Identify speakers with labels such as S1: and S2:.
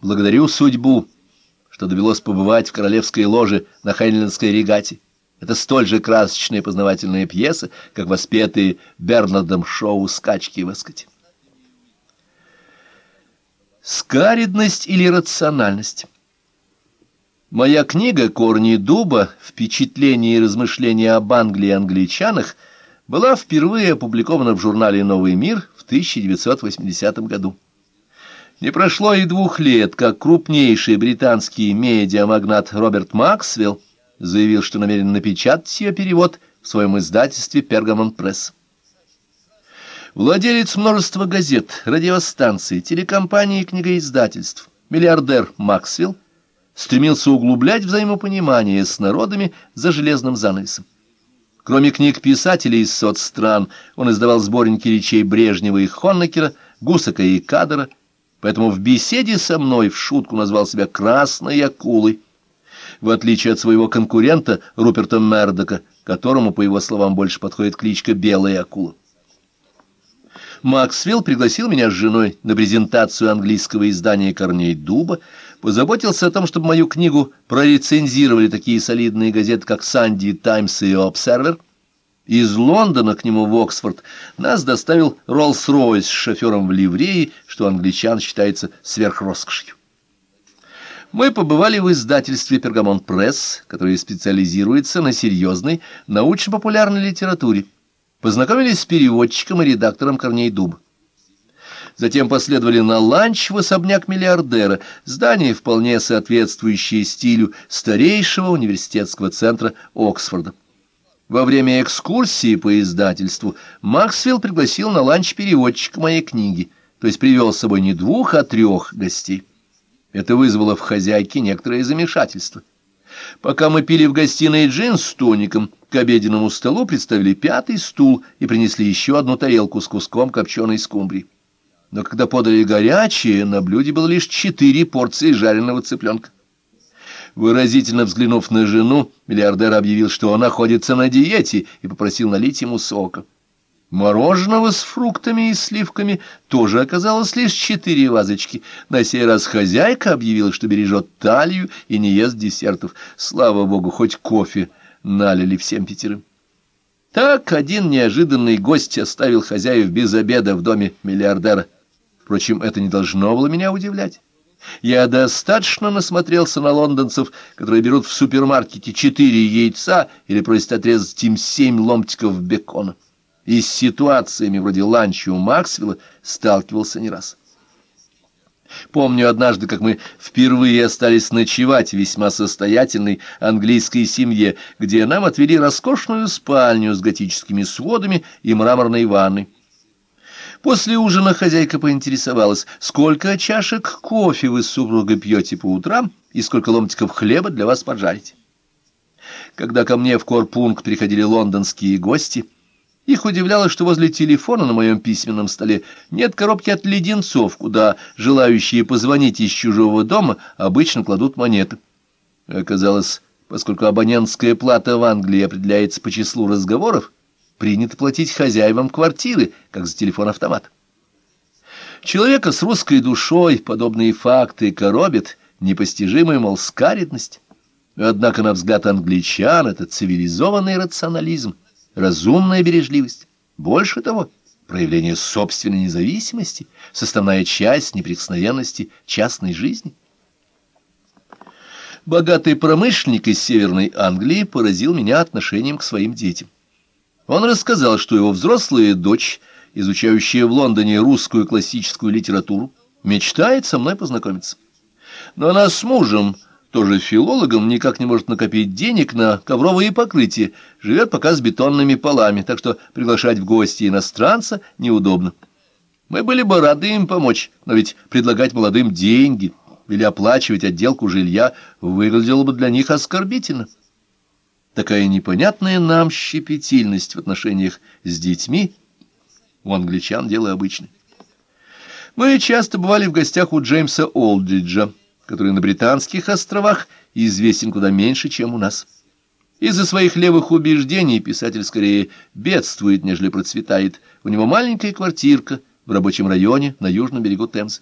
S1: Благодарю судьбу, что довелось побывать в королевской ложе на Хайнлендской регате. Это столь же красочная и познавательная пьеса, как воспетые Бернардом Шоу «Скачки в Эскоте». Скаридность или рациональность? Моя книга «Корни дуба. Впечатления и размышления об Англии и англичанах» была впервые опубликована в журнале «Новый мир» в 1980 году. Не прошло и двух лет, как крупнейший британский медиамагнат Роберт Максвелл заявил, что намерен напечатать ее перевод в своем издательстве «Пергамон Пресс». Владелец множества газет, радиостанций, телекомпаний и книгоиздательств, миллиардер Максвелл, стремился углублять взаимопонимание с народами за железным занавесом. Кроме книг писателей из соцстран, он издавал сборники речей Брежнева и Хоннекера, Гусака и Кадера, поэтому в беседе со мной в шутку назвал себя «красной акулой», в отличие от своего конкурента Руперта Мердока, которому, по его словам, больше подходит кличка «белая акула». Максвелл пригласил меня с женой на презентацию английского издания «Корней дуба», позаботился о том, чтобы мою книгу прорецензировали такие солидные газеты, как «Санди Таймс» и «Обсервер». Из Лондона к нему в Оксфорд нас доставил Роллс-Ройс с шофером в ливрее, что англичан считается сверхроскошью. Мы побывали в издательстве «Пергамон Пресс», которое специализируется на серьезной научно-популярной литературе. Познакомились с переводчиком и редактором Корней Дуб. Затем последовали на ланч в особняк миллиардера, здание, вполне соответствующее стилю старейшего университетского центра Оксфорда. Во время экскурсии по издательству Максвелл пригласил на ланч переводчика моей книги, то есть привел с собой не двух, а трех гостей. Это вызвало в хозяйке некоторое замешательство. Пока мы пили в гостиной джин с тоником, к обеденному столу представили пятый стул и принесли еще одну тарелку с куском копченой скумбрии. Но когда подали горячее, на блюде было лишь четыре порции жареного цыпленка. Выразительно взглянув на жену, миллиардер объявил, что он находится на диете, и попросил налить ему сока. Мороженого с фруктами и сливками тоже оказалось лишь четыре вазочки. На сей раз хозяйка объявила, что бережет талию и не ест десертов. Слава богу, хоть кофе налили всем пятерым. Так один неожиданный гость оставил хозяев без обеда в доме миллиардера. Впрочем, это не должно было меня удивлять. Я достаточно насмотрелся на лондонцев, которые берут в супермаркете четыре яйца или просят отрезать им семь ломтиков бекона. И с ситуациями вроде ланча у Максвелла сталкивался не раз. Помню однажды, как мы впервые остались ночевать в весьма состоятельной английской семье, где нам отвели роскошную спальню с готическими сводами и мраморной ванной. После ужина хозяйка поинтересовалась, сколько чашек кофе вы с супругой пьете по утрам и сколько ломтиков хлеба для вас поджарить. Когда ко мне в корпункт приходили лондонские гости, их удивляло, что возле телефона на моем письменном столе нет коробки от леденцов, куда желающие позвонить из чужого дома обычно кладут монеты. Оказалось, поскольку абонентская плата в Англии определяется по числу разговоров, принято платить хозяевам квартиры, как за телефон-автомат. Человека с русской душой подобные факты коробят, непостижимую, мол, скаридность. Однако, на взгляд англичан, это цивилизованный рационализм, разумная бережливость. Больше того, проявление собственной независимости, составная часть неприкосновенности частной жизни. Богатый промышленник из Северной Англии поразил меня отношением к своим детям. Он рассказал, что его взрослая дочь, изучающая в Лондоне русскую классическую литературу, мечтает со мной познакомиться. Но она с мужем, тоже филологом, никак не может накопить денег на ковровые покрытия, живет пока с бетонными полами, так что приглашать в гости иностранца неудобно. Мы были бы рады им помочь, но ведь предлагать молодым деньги или оплачивать отделку жилья выглядело бы для них оскорбительно. Такая непонятная нам щепетильность в отношениях с детьми у англичан дело обычное. Мы часто бывали в гостях у Джеймса Олдриджа, который на Британских островах известен куда меньше, чем у нас. Из-за своих левых убеждений писатель скорее бедствует, нежели процветает. У него маленькая квартирка в рабочем районе на южном берегу Темзы.